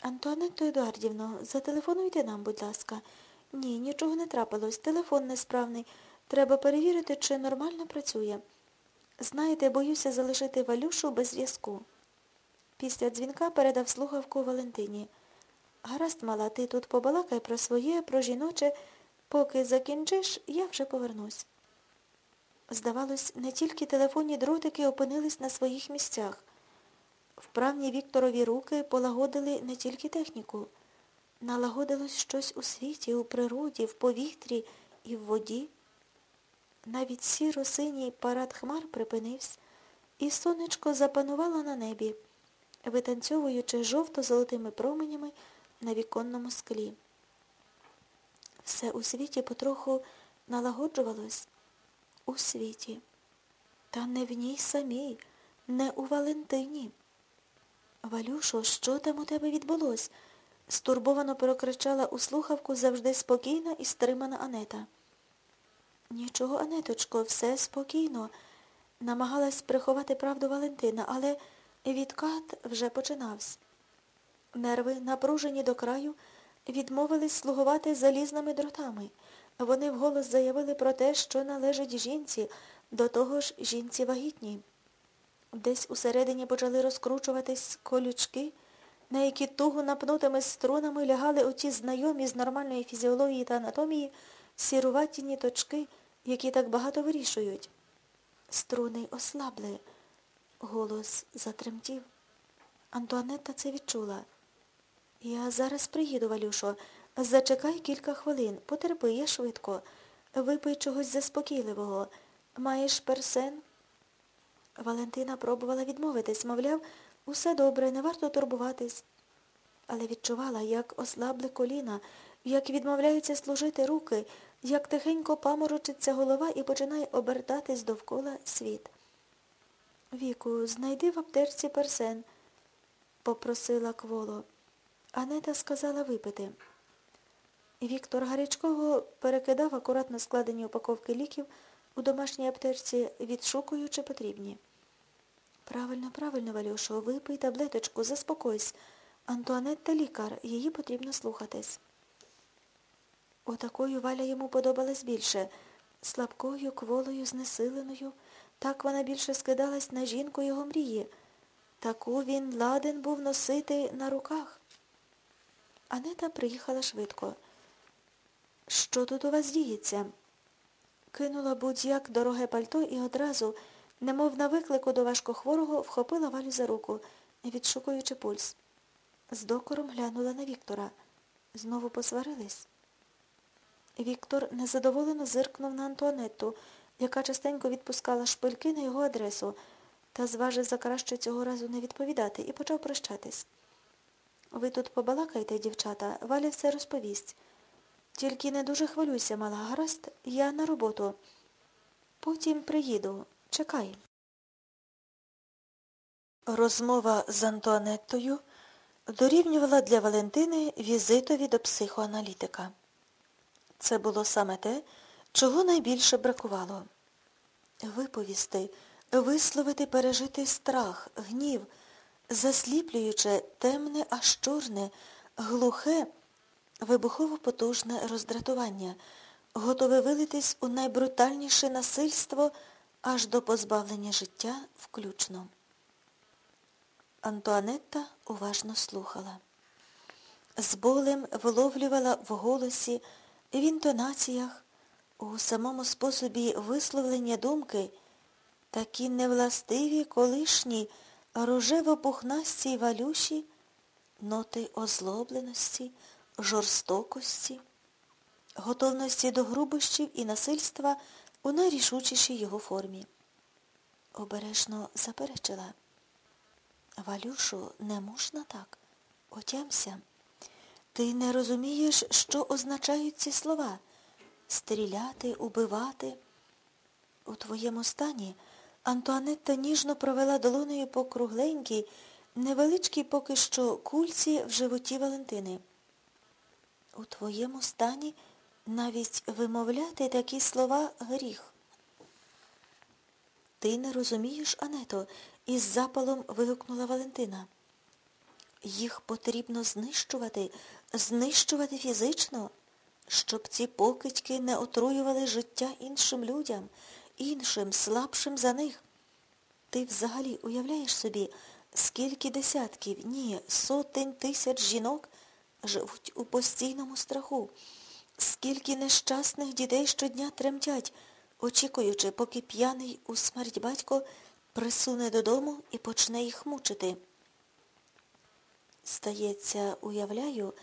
Антуанетто Едуардівно, зателефонуйте нам, будь ласка. Ні, нічого не трапилось. Телефон несправний. Треба перевірити, чи нормально працює. Знаєте, боюся залишити Валюшу без зв'язку. Після дзвінка передав слухавку Валентині. Гаразд, мала, ти тут побалакай про своє, про жіноче. Поки закінчиш, я вже повернусь. Здавалось, не тільки телефонні дротики опинились на своїх місцях. Вправні Вікторові руки полагодили не тільки техніку. Налагодилось щось у світі, у природі, в повітрі і в воді. Навіть сіро-синій парад хмар припинився, і сонечко запанувало на небі, витанцьовуючи жовто-золотими променями на віконному склі. Все у світі потроху налагоджувалось у світі. Та не в ній самій, не у Валентині. Валюшо, що там у тебе відбулось? стурбовано прокричала у слухавку завжди спокійна і стримана Анета. Нічого, Анеточко, все спокійно. Намагалась приховати правду Валентина, але відкат вже починався. Нерви, напружені до краю, відмовились слугувати залізними дротами. Вони вголос заявили про те, що належить жінці, до того ж жінці вагітній. Десь усередині почали розкручуватись колючки, на які туго напнутими струнами лягали оті знайомі з нормальної фізіології та анатомії сіруваті ніточки, які так багато вирішують. Струни ослабли. Голос затремтів. Антуанетта це відчула. Я зараз приїду, Валюшо. Зачекай кілька хвилин. Потерпи, я швидко. Випий чогось заспокійливого. Маєш персен? Валентина пробувала відмовитись, мовляв, усе добре, не варто турбуватись. Але відчувала, як ослабли коліна, як відмовляються служити руки, як тихенько паморочиться голова і починає обертатись довкола світ. Віку, знайди в аптечці персен, попросила кволо. Анета сказала випити. Віктор Гарячково перекидав акуратно складені упаковки ліків у домашній аптечці, відшукуючи потрібні. Правильно, правильно, Валюшо, випий таблеточку, заспокойся. Антуанетта лікар, її потрібно слухатись. Отакою Валя йому подобалась більше. Слабкою, кволою, знесиленою. Так вона більше скидалась на жінку його мрії. Таку він ладен був носити на руках. Анета приїхала швидко. Що тут у вас діється? Кинула будь-як дороге пальто і одразу, немов на виклику до важкохворого, вхопила Валю за руку, відшукуючи пульс. З докором глянула на Віктора. Знову посварились. Віктор незадоволено зиркнув на Антуанетту, яка частенько відпускала шпильки на його адресу, та зважив за краще цього разу не відповідати і почав прощатись. Ви тут побалакайте, дівчата, Валя все розповість. Тільки не дуже хвилюйся, мала, гаразд, я на роботу. Потім приїду. Чекай. Розмова з Антуанеттою дорівнювала для Валентини візитові до психоаналітика. Це було саме те, чого найбільше бракувало. Виповісти, висловити пережитий страх, гнів, засліплюючи темне аж чорне, глухе, вибухово потужне роздратування, готове вилитись у найбрутальніше насильство аж до позбавлення життя включно. Антуанетта уважно слухала. З болем виловлювала в голосі, в інтонаціях, у самому способі висловлення думки такі невластиві колишні рожево-пухнасті валюші, ноти озлобленості, жорстокості, готовності до грубощів і насильства у найрішучішій його формі. Обережно заперечила. Валюшу, не можна так. Отямся. Ти не розумієш, що означають ці слова стріляти, убивати. У твоєму стані Антуанетта ніжно провела долонею по кругленькій, невеличкій поки що кульці в животі Валентини. У твоєму стані навіть вимовляти такі слова гріх. Ти не розумієш, Ането, із запалом вигукнула Валентина. Їх потрібно знищувати, знищувати фізично, щоб ці покидьки не отруювали життя іншим людям, іншим, слабшим за них. Ти взагалі уявляєш собі, скільки десятків, ні, сотень тисяч жінок живуть у постійному страху, скільки нещасних дітей щодня тремтять, очікуючи, поки п'яний у смерть батько присуне додому і почне їх мучити. Стається, уявляю,